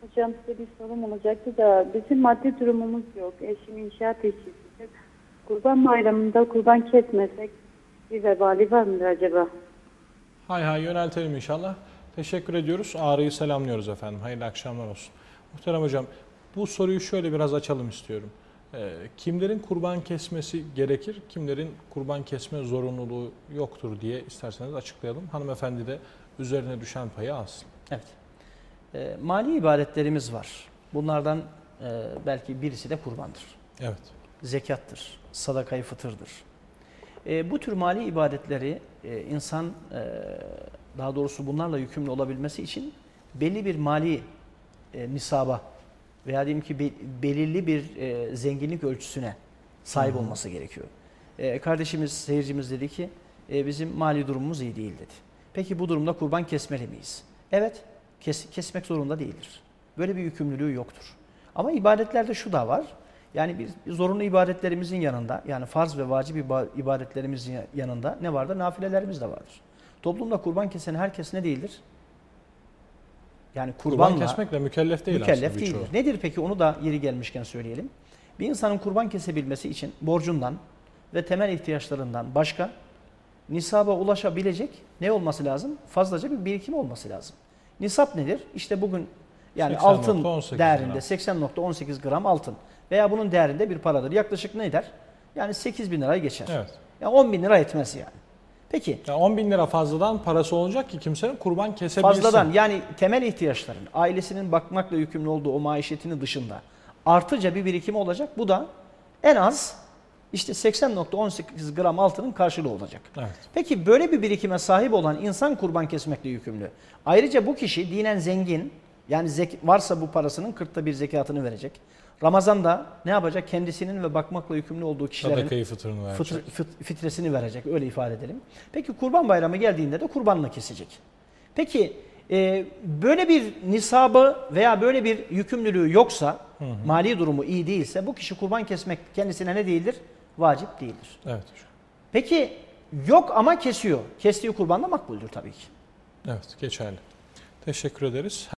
Hocam size bir sorum olacaktı da bizim maddi durumumuz yok. Eşim inşaat işçisidir. Kurban bayramında kurban kesmesek bir vebali var mıdır acaba? Hay hay yöneltelim inşallah. Teşekkür ediyoruz. Ağrı'yı selamlıyoruz efendim. Hayırlı akşamlar olsun. Muhterem hocam bu soruyu şöyle biraz açalım istiyorum. Ee, kimlerin kurban kesmesi gerekir, kimlerin kurban kesme zorunluluğu yoktur diye isterseniz açıklayalım. Hanımefendi de üzerine düşen payı alsın. Evet. E, mali ibadetlerimiz var. Bunlardan e, belki birisi de kurbandır. Evet. Zekattır, sadakayı fıtırdır. E, bu tür mali ibadetleri e, insan e, daha doğrusu bunlarla yükümlü olabilmesi için belli bir mali e, nisaba veya diyelim ki be- belirli bir e, zenginlik ölçüsüne sahip olması gerekiyor. E, kardeşimiz, seyircimiz dedi ki e, bizim mali durumumuz iyi değil dedi. Peki bu durumda kurban kesmeli miyiz? Evet, kes- kesmek zorunda değildir. Böyle bir yükümlülüğü yoktur. Ama ibadetlerde şu da var. Yani biz zorunlu ibadetlerimizin yanında yani farz ve vacip iba- ibadetlerimizin yanında ne vardır? Nafilelerimiz de vardır. Toplumda kurban kesen herkes ne değildir? Yani Kurban kurbanla kesmekle mükellef değil mükellef aslında değildir. Nedir peki onu da yeri gelmişken söyleyelim. Bir insanın kurban kesebilmesi için borcundan ve temel ihtiyaçlarından başka nisaba ulaşabilecek ne olması lazım? Fazlaca bir birikim olması lazım. Nisap nedir? İşte bugün yani 80.18 altın gram. değerinde 80.18 gram altın veya bunun değerinde bir paradır. Yaklaşık ne eder? Yani 8 bin lirayı geçer. Evet. Yani 10 bin lira etmez yani. Peki Yani 10 bin lira fazladan parası olacak ki kimsenin kurban kesebilsin. fazladan yani temel ihtiyaçların ailesinin bakmakla yükümlü olduğu o maişetinin dışında artıca bir birikim olacak. Bu da en az işte 80.18 gram altının karşılığı olacak. Evet. Peki böyle bir birikime sahip olan insan kurban kesmekle yükümlü. Ayrıca bu kişi dinen zengin yani zek varsa bu parasının kırkta bir zekatını verecek. Ramazan'da ne yapacak? Kendisinin ve bakmakla yükümlü olduğu kişilerin verecek. fıtr- fıt- fitresini verecek öyle ifade edelim. Peki kurban bayramı geldiğinde de kurbanla kesecek. Peki e, böyle bir nisabı veya böyle bir yükümlülüğü yoksa, mali durumu iyi değilse bu kişi kurban kesmek kendisine ne değildir? Vacip değildir. Evet hocam. Peki yok ama kesiyor. Kestiği kurban da makbuldür tabii ki. Evet geçerli. Teşekkür ederiz.